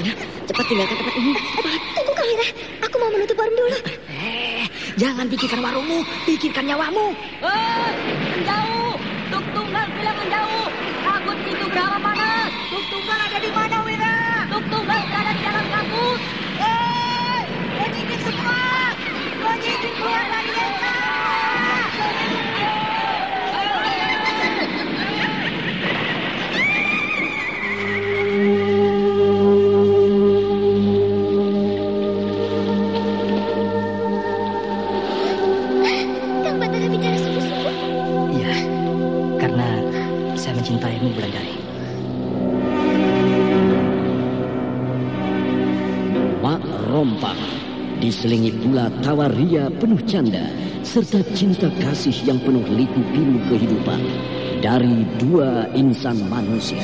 Sudah, cepat tinggalkan tempat ini. Tunggu Kamira, aku mau menutup warung dulu. Eh, jangan pikirkan warungmu, pikirkan nyawamu. Hei, menjauh! Tuk tunggal bilang menjauh! Kabut itu berapa panas? Tuk tunggal ada di mana, Wira? Tuk tunggal berada di dalam kabut. Hei, penyidik semua! Penyidik keluar dari desa! Tawa ria penuh canda serta cinta kasih yang penuh liku pilu kehidupan dari dua insan manusia.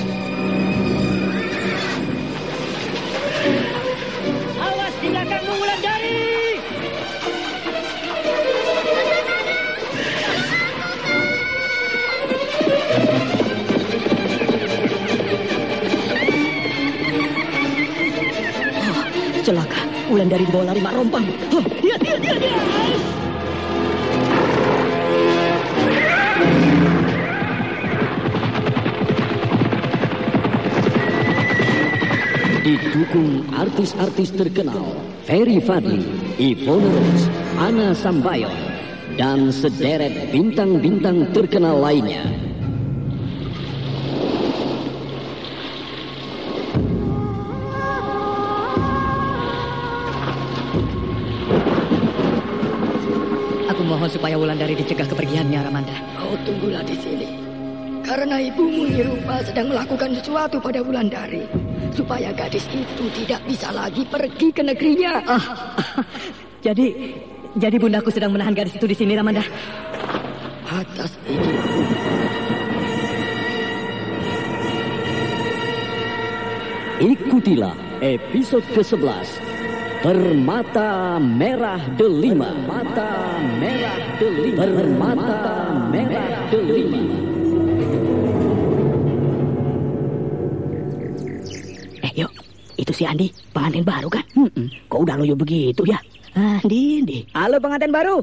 Awas Wulandari! Oh, celaka. Wulandari dibawa lari Mak Rompang. Oh, dia, dia, dia, dia. Didukung artis-artis terkenal Ferry Fadli, Ivone Rose, Ana Sambayon, dan sederet bintang-bintang terkenal lainnya. Supaya Wulandari dicegah kepergiannya, Ramanda. Kau tunggulah di sini. Karena ibumu Nirupa sedang melakukan sesuatu pada Wulandari. Supaya gadis itu tidak bisa lagi pergi ke negerinya. Ah, jadi, jadi bundaku sedang menahan gadis itu di sini, Ramanda. Atas itu, Ikutilah episode ke-11 Permata Merah Delima Permata Merah Delima Permata Merah Delima Eh, yuk. Itu si Andi, pengantin baru kan? Kok udah loyo begitu ya? Andi, Andi. Halo pengantin baru,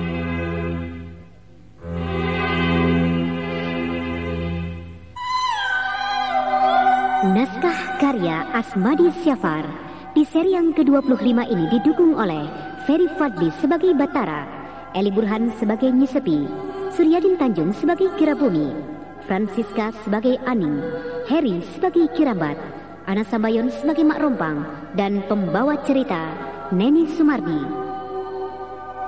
Naskah karya Asmadi Syafar. Di seri yang ke-25 ini didukung oleh Ferry Fadli sebagai Batara, Eli Burhan sebagai Nyisepi, Suryadin Tanjung sebagai Kirabumi, Francisca sebagai Aning, Harry sebagai Kirabat, Ana Sambayon sebagai Mak Rompang, dan pembawa cerita Neni Sumardi.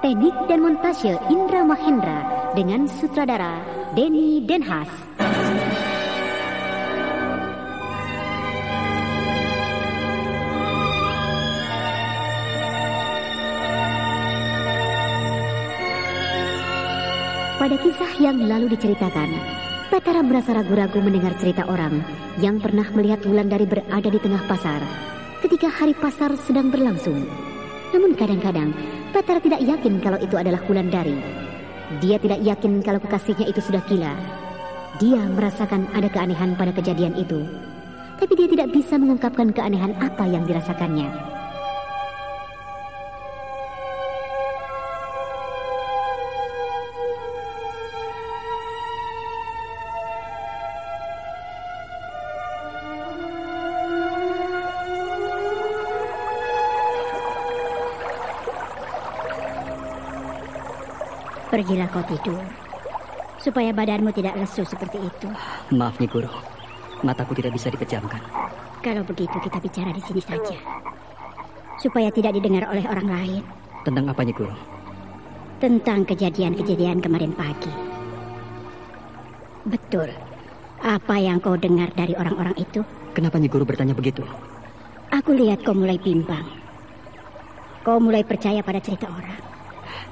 Teknik dan montase Indra Mahendra dengan sutradara Denny Denhas. Pada kisah yang lalu diceritakan, Batara merasa ragu-ragu mendengar cerita orang yang pernah melihat Wulandari berada di tengah pasar ketika hari pasar sedang berlangsung. Namun kadang-kadang Batara tidak yakin kalau itu adalah Wulandari. Dia tidak yakin kalau kekasihnya itu sudah gila. Dia merasakan ada keanehan pada kejadian itu. Tapi dia tidak bisa mengungkapkan keanehan apa yang dirasakannya. Pergilah kau tidur. Supaya badanmu tidak lesu seperti itu. Maaf Nyi Guru, mataku tidak bisa dipejamkan. Kalau begitu kita bicara di sini saja. Supaya tidak didengar oleh orang lain. Tentang apa Nyi Guru? Tentang kejadian-kejadian kemarin pagi. Betul. Apa yang kau dengar dari orang-orang itu? Kenapa Nyi Guru bertanya begitu? Aku lihat kau mulai bimbang. Kau mulai percaya pada cerita orang.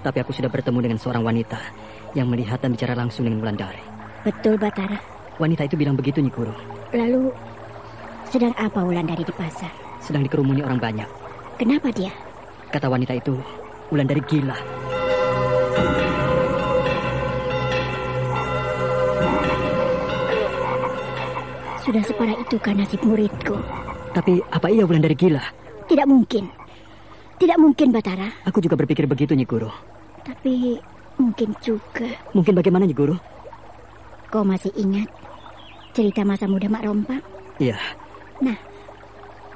Tapi aku sudah bertemu dengan seorang wanita yang melihat dan bicara langsung dengan Wulandari. Betul, Batara. Wanita itu bilang begitu, Nyi Guru. Lalu, sedang apa Wulandari di pasar? Sedang dikerumuni orang banyak. Kenapa dia? Kata wanita itu, Wulandari gila. Sudah separah itu kan nasib muridku. Tapi apa iya Wulandari gila? Tidak mungkin. Tidak mungkin, Batara. Aku juga berpikir begitu, Nyi Guru. Tapi mungkin juga. Mungkin bagaimana, Nyi Guru? Kau masih ingat cerita masa muda Mak Rompang? Iya. Nah,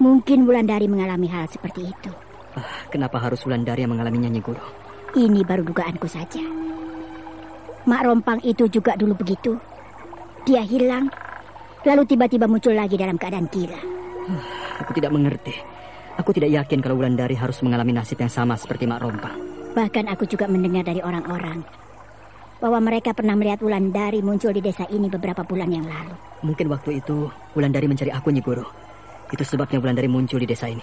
mungkin Wulandari mengalami hal seperti itu. Ah, kenapa harus Wulandari yang mengalaminya, Nyi Guru? Ini baru dugaanku saja. Mak Rompang itu juga dulu begitu. Dia hilang, lalu tiba-tiba muncul lagi dalam keadaan gila. Ah, aku tidak mengerti. Aku tidak yakin kalau Wulandari harus mengalami nasib yang sama seperti Mak Rompang. Bahkan aku juga mendengar dari orang-orang bahwa mereka pernah melihat Wulandari muncul di desa ini beberapa bulan yang lalu. Mungkin waktu itu Wulandari mencari aku, Nyi Guru. Itu sebabnya Wulandari muncul di desa ini.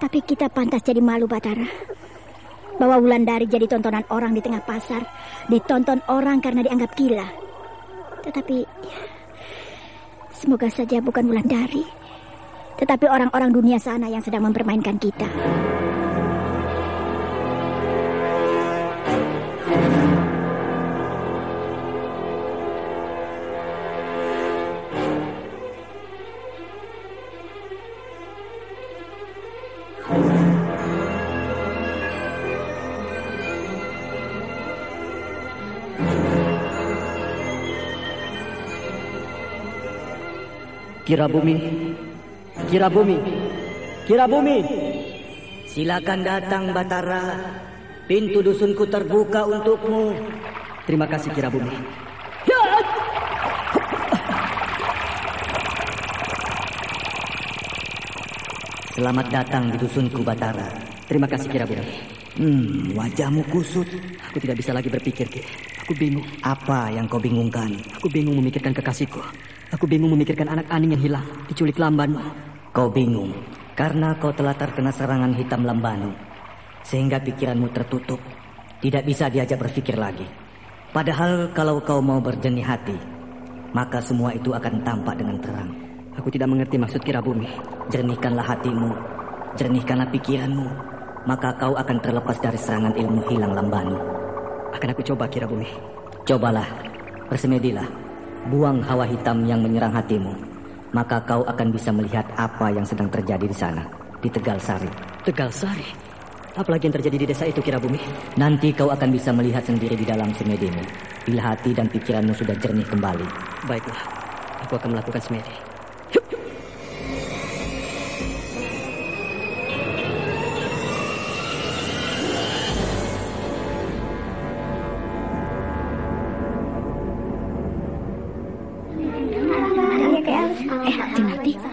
Tapi kita pantas jadi malu, Batara. Bahwa Wulandari jadi tontonan orang di tengah pasar. Ditonton orang karena dianggap gila. Tetapi... Semoga saja bukan Wulandari. Tetapi orang-orang dunia sana yang sedang mempermainkan kita. Kira bumi, kira bumi, kira bumi. Silakan datang Batara. Pintu dusunku terbuka untukmu. Terima kasih kira bumi. Selamat datang di dusunku Batara. Terima kasih kira bumi. Hmm, wajahmu kusut. Aku tidak bisa lagi berpikir, Ki. Aku bingung. Apa yang kau bingungkan? Aku bingung memikirkan kekasihku. Aku bingung memikirkan anak Aning yang hilang, diculik lambanmu. Kau bingung karena kau telah terkena serangan hitam lambanu. Sehingga pikiranmu tertutup. Tidak bisa diajak berpikir lagi. Padahal kalau kau mau berjenih hati, maka semua itu akan tampak dengan terang. Aku tidak mengerti maksud kira bumi. Jernihkanlah hatimu, jernihkanlah pikiranmu, maka kau akan terlepas dari serangan ilmu hilang lambanu. Akan aku coba kira bumi. Cobalah, bersemedilah, buang hawa hitam yang menyerang hatimu, maka kau akan bisa melihat apa yang sedang terjadi di sana, di Tegal Sari. Tegal Sari? Apalagi yang terjadi di desa itu kira bumi? Nanti kau akan bisa melihat sendiri di dalam semedimu, bila hati dan pikiranmu sudah jernih kembali. Baiklah, aku akan melakukan semedi.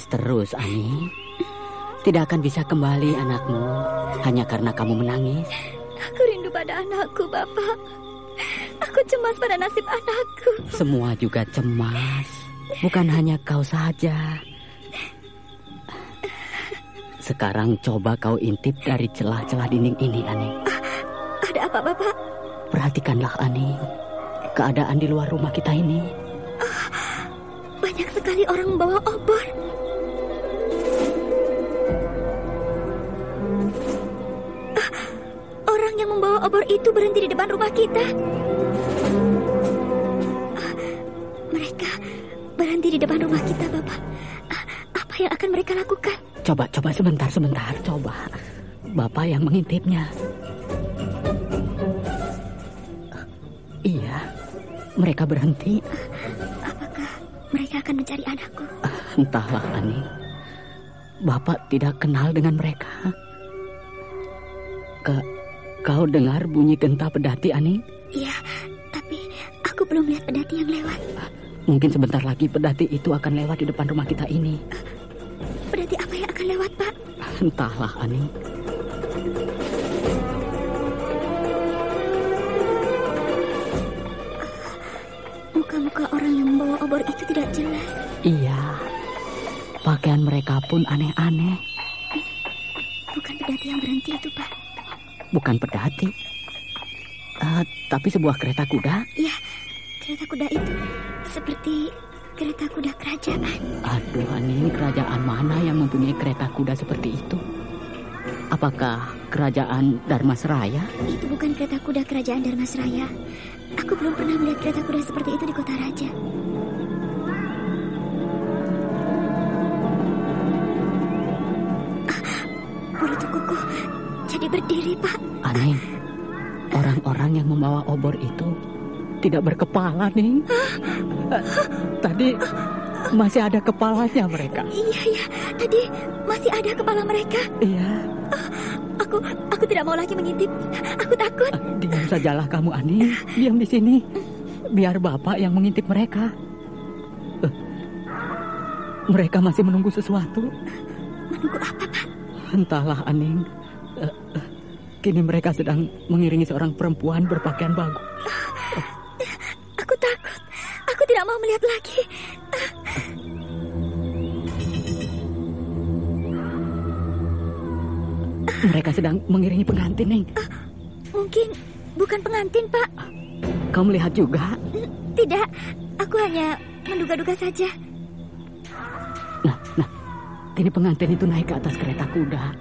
Menangis terus, Aning. Tidak akan bisa kembali anakmu hanya karena kamu menangis. Aku rindu pada anakku, Bapak. Aku cemas pada nasib anakku. Semua juga cemas, bukan hanya kau saja. Sekarang coba kau intip dari celah-celah dinding ini, Aning. Ada apa, Bapak? Perhatikanlah, Aning. Keadaan di luar rumah kita ini. Banyak sekali orang membawa obor. Obor itu berhenti di depan rumah kita. Mereka berhenti di depan rumah kita, Bapak. Apa yang akan mereka lakukan? Coba, coba sebentar, sebentar, coba. Bapak yang mengintipnya. Iya, mereka berhenti. Apakah mereka akan mencari anakku? Entahlah, Ani. Bapak tidak kenal dengan mereka. Ke, kau dengar bunyi genta pedati, Ani? Iya, tapi aku belum lihat pedati yang lewat. Mungkin sebentar lagi pedati itu akan lewat di depan rumah kita ini. Pedati apa yang akan lewat, Pak? Entahlah, Ani. Muka-muka orang yang membawa obor itu tidak jelas. Iya, pakaian mereka pun aneh-aneh. Bukan pedati yang berhenti itu, Pak. Bukan pedati. Eh, tapi sebuah kereta kuda. Iya, kereta kuda itu seperti kereta kuda kerajaan. Aduh, Ani, kerajaan mana yang mempunyai kereta kuda seperti itu? Apakah kerajaan Darmasraya? Itu bukan kereta kuda kerajaan Darmasraya. Aku belum pernah melihat kereta kuda seperti itu di kota raja. Berdiri, Pak. Ani, orang-orang yang membawa obor itu tidak berkepala, nih. Eh, Tadi masih ada kepalanya mereka. Iya, iya. Tadi masih ada kepala mereka. Iya, Aku, aku tidak mau lagi mengintip. Aku takut. eh, diam sajalah kamu, Ani. Diam di sini. Biar bapak yang mengintip mereka. Eh, Mereka masih menunggu sesuatu. Menunggu apa, Pak? Entahlah, Aning. Kini mereka sedang mengiringi seorang perempuan berpakaian bagus. Aku takut. Aku tidak mau melihat lagi. Mereka sedang mengiringi pengantin, Neng. Mungkin bukan pengantin, Pak. Kau melihat juga? Tidak. Aku hanya menduga-duga saja. Nah, nah. Kini pengantin itu naik ke atas kereta kuda.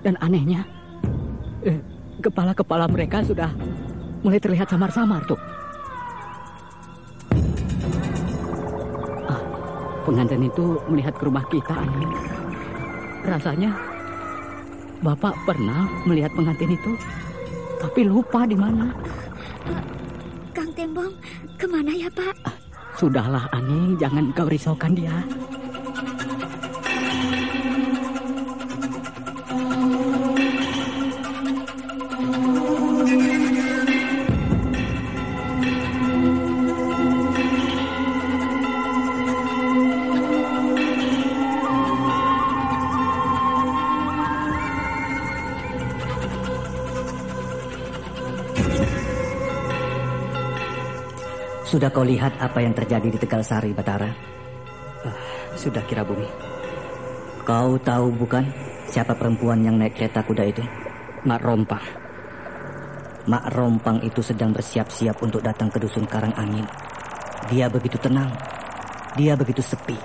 Dan anehnya, eh, kepala-kepala mereka sudah mulai terlihat samar-samar tuh. Ah, pengantin itu melihat ke rumah kita, aneh. Rasanya Bapak pernah melihat pengantin itu, tapi lupa di mana. Kang Tembong, ke mana ya, Pak? Sudahlah, Aning, jangan kau risaukan dia. Sudah kau lihat apa yang terjadi di Tegal Sari, Batara? Uh, sudah kira bumi. Kau tahu bukan siapa perempuan yang naik kereta kuda itu? Mak Rompang. Mak Rompang itu sedang bersiap-siap untuk datang ke dusun Karang Angin. Dia begitu tenang. Dia begitu sepi.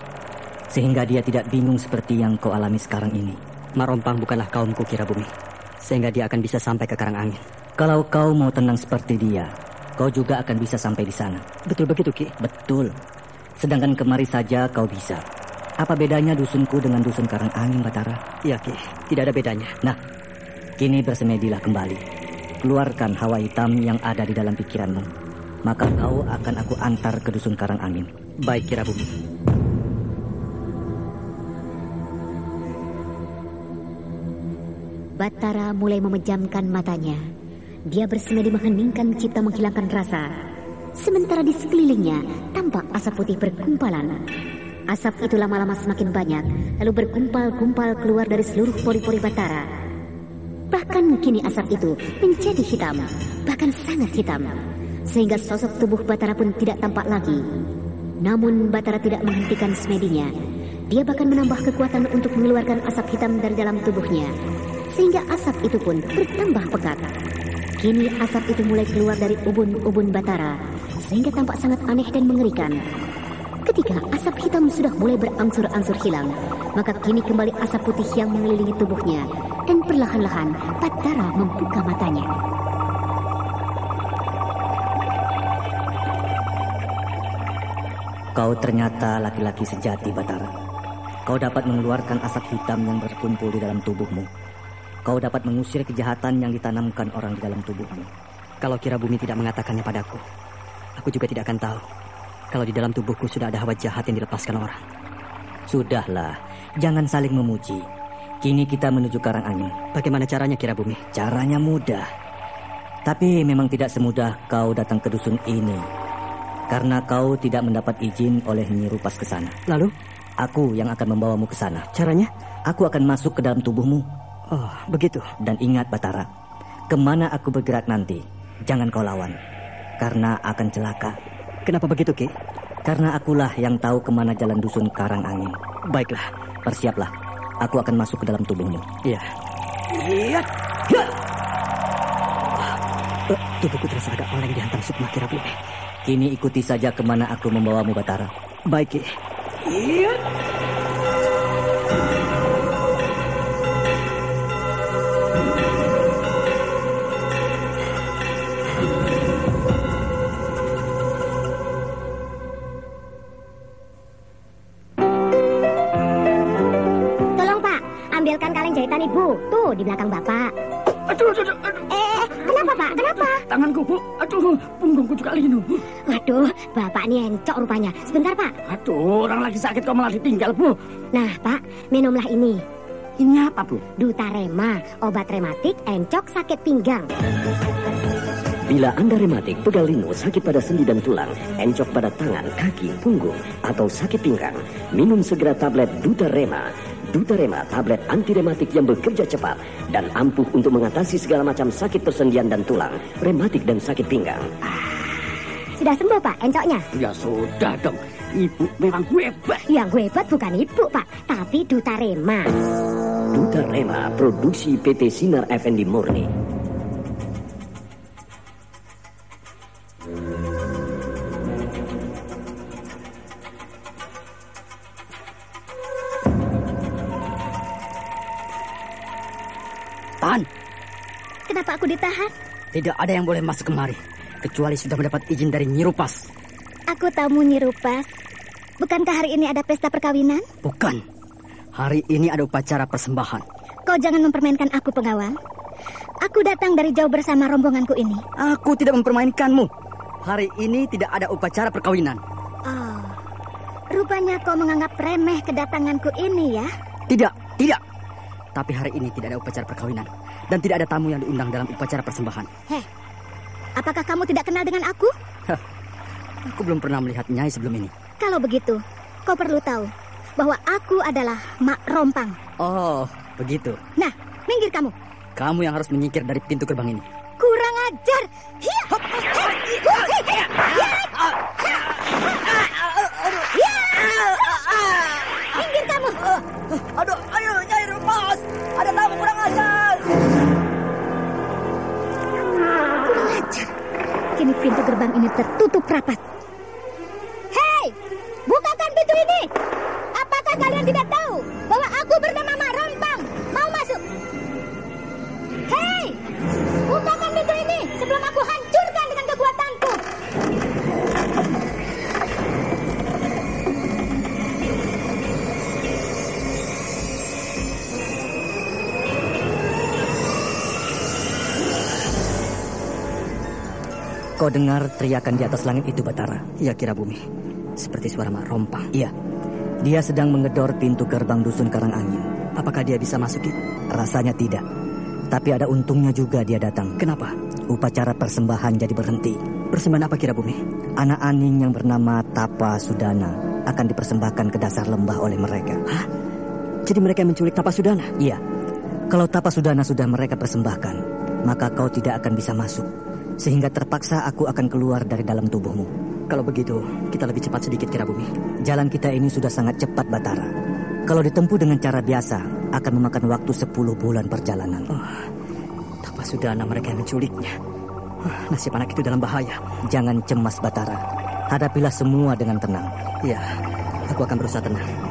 Sehingga dia tidak bingung seperti yang kau alami sekarang ini. Mak Rompang bukanlah kaumku kira bumi. Sehingga dia akan bisa sampai ke Karang Angin. Kalau kau mau tenang seperti dia, kau juga akan bisa sampai di sana. Betul begitu, Ki? Betul. Sedangkan kemari saja kau bisa. Apa bedanya dusunku dengan dusun Karang Angin, Batara? Iya, Ki. Tidak ada bedanya. Nah, kini bersemedilah kembali. Keluarkan hawa hitam yang ada di dalam pikiranmu. Maka kau akan aku antar ke dusun Karang Angin. Baik, Kira Bumi. Batara mulai memejamkan matanya. Dia bersemedi mengheningkan cipta menghilangkan rasa. Sementara di sekelilingnya tampak asap putih berkumpalan. Asap itu lama-lama semakin banyak, lalu berkumpal-kumpal keluar dari seluruh pori-pori Batara. Bahkan kini asap itu menjadi hitam, bahkan sangat hitam. Sehingga sosok tubuh Batara pun tidak tampak lagi. Namun Batara tidak menghentikan semedinya. Dia bahkan menambah kekuatan untuk mengeluarkan asap hitam dari dalam tubuhnya. Sehingga asap itu pun bertambah pekat. Kini asap itu mulai keluar dari ubun-ubun Batara. Sehingga tampak sangat aneh dan mengerikan. Ketika asap hitam sudah mulai berangsur-angsur hilang, maka kini kembali asap putih yang mengelilingi tubuhnya dan perlahan-lahan Batara membuka matanya. Kau ternyata laki-laki sejati, Batara. Kau dapat mengeluarkan asap hitam yang berkumpul di dalam tubuhmu. Kau dapat mengusir kejahatan yang ditanamkan orang di dalam tubuhmu. Kalau kira bumi tidak mengatakannya padaku, aku juga tidak akan tahu. Kalau di dalam tubuhku sudah ada hawa jahat yang dilepaskan orang. Sudahlah, jangan saling memuji. Kini kita menuju Karang Angin. Bagaimana caranya kira bumi? Caranya mudah. Tapi memang tidak semudah kau datang ke dusun ini. Karena kau tidak mendapat izin oleh Nyi Rupas ke sana. Lalu? Aku yang akan membawamu ke sana. Caranya? Aku akan masuk ke dalam tubuhmu. Oh, begitu. Dan ingat Batara, ke mana aku bergerak nanti, jangan kau lawan. Karena akan celaka. Kenapa begitu, Ki? Karena akulah yang tahu ke mana jalan dusun Karang Angin. Baiklah, persiaplah. Aku akan masuk ke dalam tubuhmu. Iya. Iya. Uh, tubuhku terasa agak oleng dihantam sukma kira bumi. Kini ikuti saja ke mana aku membawamu, Batara. Baik, Iya. Di belakang Bapak. Aduh, aduh, aduh, aduh. Eh, eh, kenapa Pak? Kenapa? Tanganku, Bu. Aduh, punggungku juga linu. Waduh, Bapak ini encok rupanya. Sebentar, Pak. Aduh, orang lagi sakit kok malah ditinggal, Bu. Nah, Pak, minumlah ini. Ini apa, Bu? Dutarema, obat rematik encok sakit pinggang. Bila Anda rematik, pegal linu, sakit pada sendi dan tulang, encok pada tangan, kaki, punggung, atau sakit pinggang, minum segera tablet Dutarema. Dutarema, tablet anti rematik yang bekerja cepat dan ampuh untuk mengatasi segala macam sakit persendian dan tulang, rematik dan sakit pinggang. Sudah sembuh, Pak, encoknya? Ya sudah dong. Ibu memang hebat. Yang hebat bukan ibu, Pak, tapi Dutarema. Dutarema, produksi PT Sinar Effendi Murni. Ditahan? Tidak ada yang boleh masuk kemari. Kecuali sudah mendapat izin dari Nyirupas. Aku tamu Nyirupas. Bukankah hari ini ada pesta perkawinan? Bukan. Hari ini ada upacara persembahan. Kau jangan mempermainkan aku, pengawal. Aku datang dari jauh bersama rombonganku ini. Aku tidak mempermainkanmu. Hari ini tidak ada upacara perkawinan. Oh, rupanya kau menganggap remeh kedatanganku ini ya? Tidak, tidak. Tapi hari ini tidak ada upacara perkawinan. Dan tidak ada tamu yang diundang dalam upacara persembahan. Heh, apakah kamu tidak kenal dengan aku? Aku belum pernah melihat Nyai sebelum ini. Kalau begitu, kau perlu tahu bahwa aku adalah Mak Rompang. Oh, begitu. Nah, minggir kamu. Kamu yang harus menyingkir dari pintu gerbang ini. Kurang ajar. Minggir kamu. Aduh, ayo, Nyai rompang, Ada tamu kurang ajar. Gerbang ini tertutup rapat. Dengar teriakan di atas langit itu, Batara? Ya kira bumi. Seperti suara mak rompang. Iya. Dia sedang mengedor pintu gerbang dusun Karangangin. Apakah dia bisa masuk? Ki? Rasanya tidak. Tapi ada untungnya juga dia datang. Kenapa? Upacara persembahan jadi berhenti. Persembahan apa kira bumi? Anak aning yang bernama Tapa Sudana akan dipersembahkan ke dasar lembah oleh mereka. Hah? Jadi mereka menculik Tapa Sudana? Iya. Kalau Tapa Sudana sudah mereka persembahkan, maka kau tidak akan bisa masuk. Sehingga terpaksa aku akan keluar dari dalam tubuhmu. Kalau begitu, kita lebih cepat sedikit kira bumi. Jalan kita ini sudah sangat cepat, Batara. Kalau ditempuh dengan cara biasa, akan memakan waktu 10 bulan perjalanan. Oh, Tapa Sudana mereka yang menculiknya. Oh, nasib anak itu dalam bahaya. Jangan cemas, Batara. Hadapilah semua dengan tenang. Ya, aku akan berusaha tenang.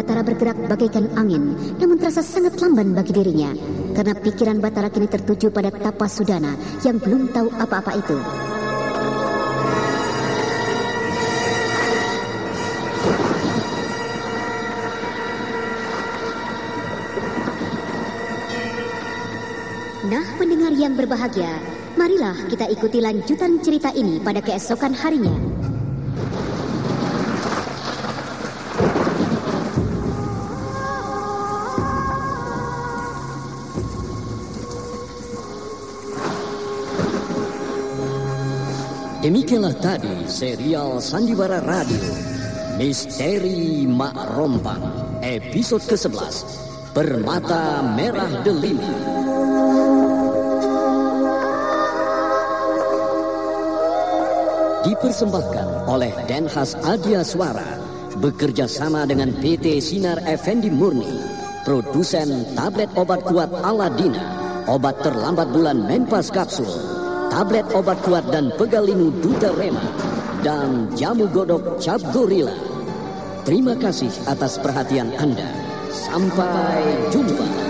Batara bergerak bagaikan angin, namun terasa sangat lamban bagi dirinya. Karena pikiran Batara kini tertuju pada Tapa Sudana yang belum tahu apa-apa itu. Nah, pendengar yang berbahagia, marilah kita ikuti lanjutan cerita ini pada keesokan harinya. Demikianlah tadi serial Sandiwara Radio Misteri Mak Rompang episode ke-11 Permata Merah Delima. Dipersembahkan oleh Denhas Adia Suara bekerja sama dengan PT Sinar Effendi Murni produsen tablet obat kuat Aladina obat terlambat bulan Menpas Kapsul tablet obat kuat dan pegalinu Duta Rema, dan jamu godok cap gorila. Terima kasih atas perhatian Anda. Sampai jumpa.